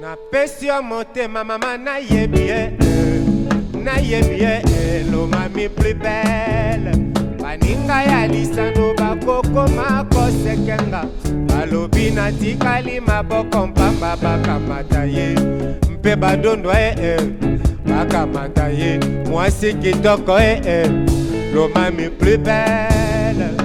napesi yo motema mama nayebi ye eh. nayebi ye elomami eh. plus bele baninga ya lisano bakokoma kosekenga balobi natikali maboko mpamba bakamata ye mpe badondwa ye eh, bakamata ye mwasi kitoko ye L'homme est plus belle,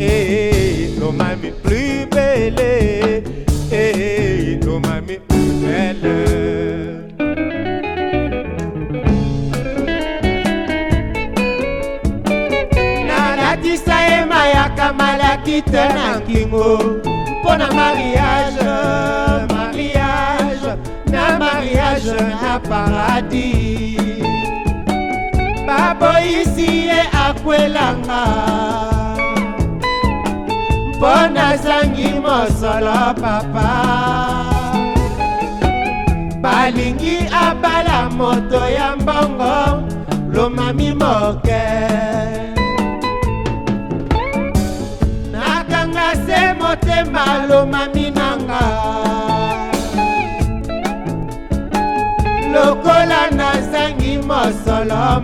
et eh, l'homme est plus belle, et eh, l'homme est plus belle. nalakisa ye mayaka malaki te na nkingo mpo na mariage mariage na mariage na paradis baboyisi ye ekwelanga mpo nazangi mosolo papa balingi abala moto ya mbongo lomami moke nakanga se motema lomami nanga lokola nazangi mosolo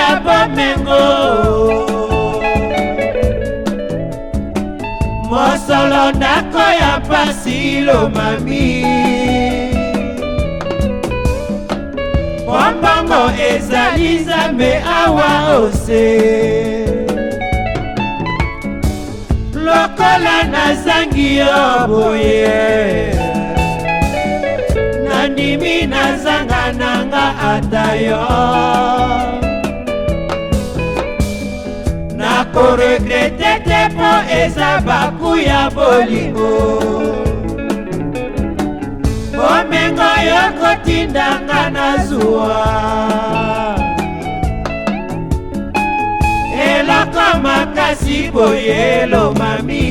ya bomengo mosolo ndako ya pasi lomami mwambongo ezali nzambe awa ose lokola nazangi yo boye nandimi nazanga nanga ata yo koregrete te mpo eza baku ya bolingo bomengo yo kotindanga na zuwa eloko makasi boye elomami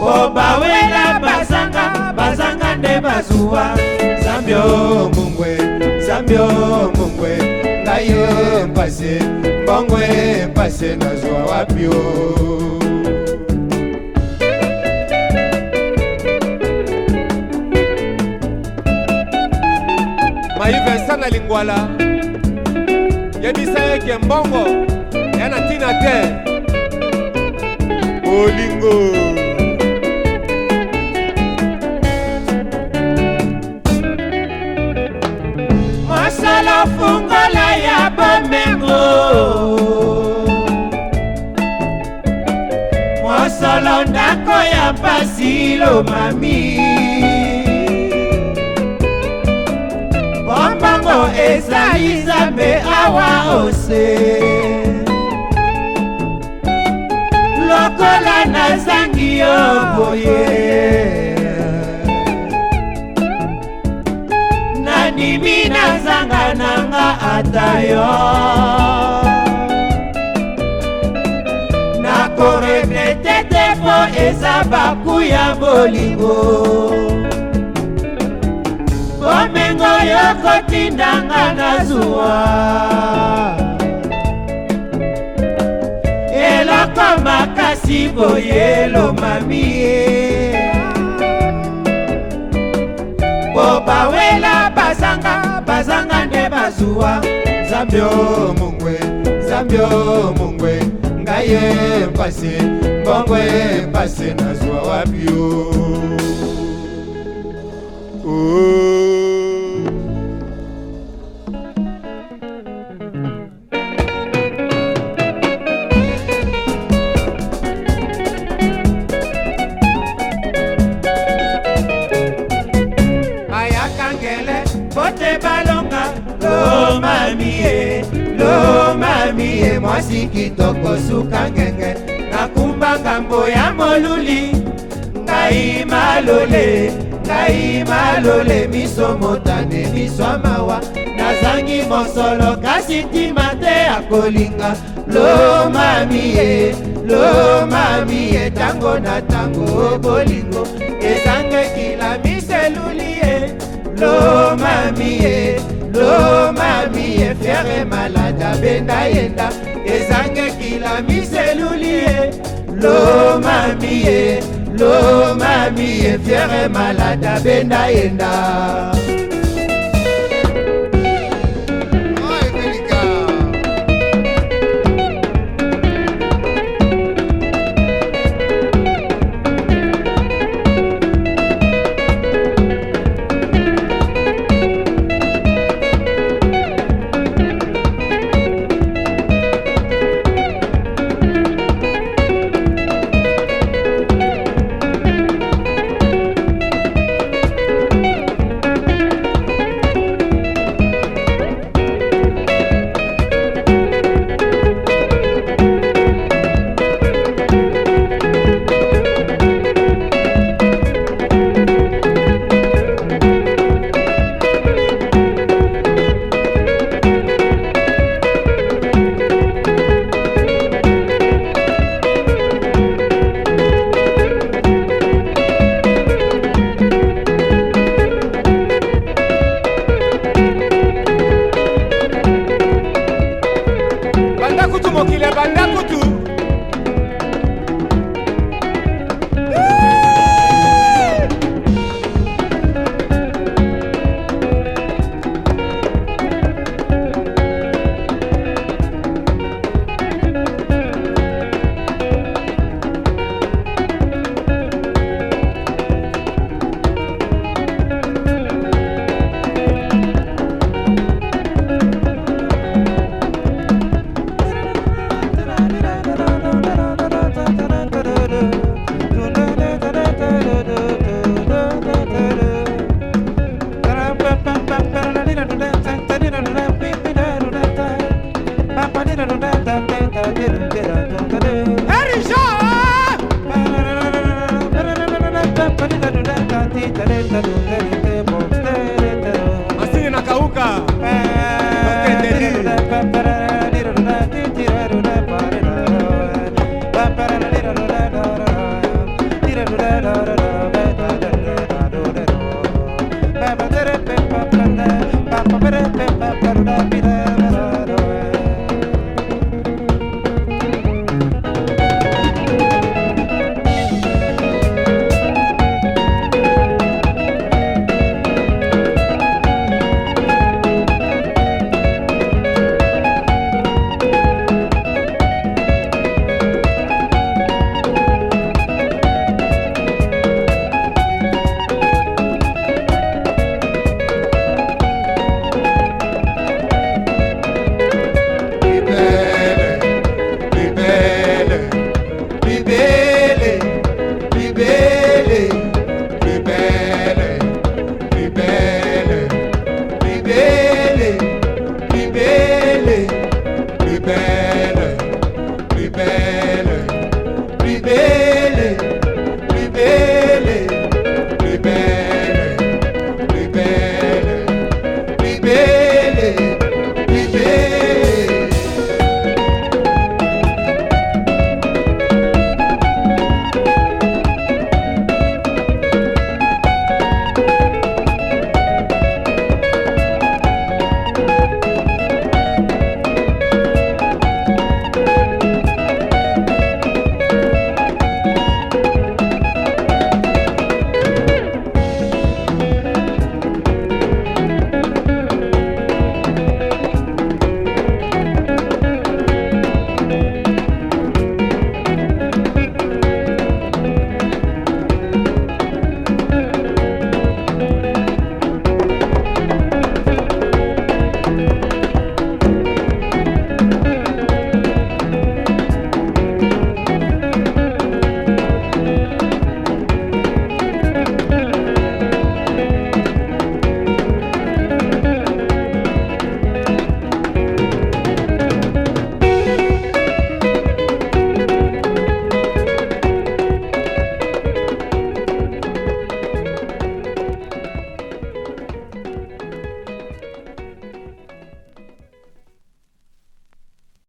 bobawela bazanga bazanga nde bazuwa zambio mungwe zambio mungwe yo pase mbongo epase nazwa wapi o maivensa na lingwala yebisa yeke mbongo ya na ntina te bolingo oh, ndengo mosolo ndako ya pasi lomami bombango ezali nzambe awa ose lokola nazangi yo boye nayebi nazanga nanga ata yo nakoregrete te mpo eza baku ya bolingo komengo yokotindanga na zuwa eloko makasi boye elomami ye bazanga nde bazuwa nzambe omungwe nzambe omungwe ngai empasi mbongo empasi nazwa wapio oh. ye lomami ye mwasi kitoko suka ngenge nakumba ngambo ya moluli ngai malole ngai malole miso motane miso mawa nazangi mosolo kasi ntima te akolinga lomami ye lomami ye ntango na ntango bolingo ezangekila miseluli ye lomami ye so mami efiere malada benda yenda ezangekila miseluli ye lo mami ye lo mami efiere malada benda yenda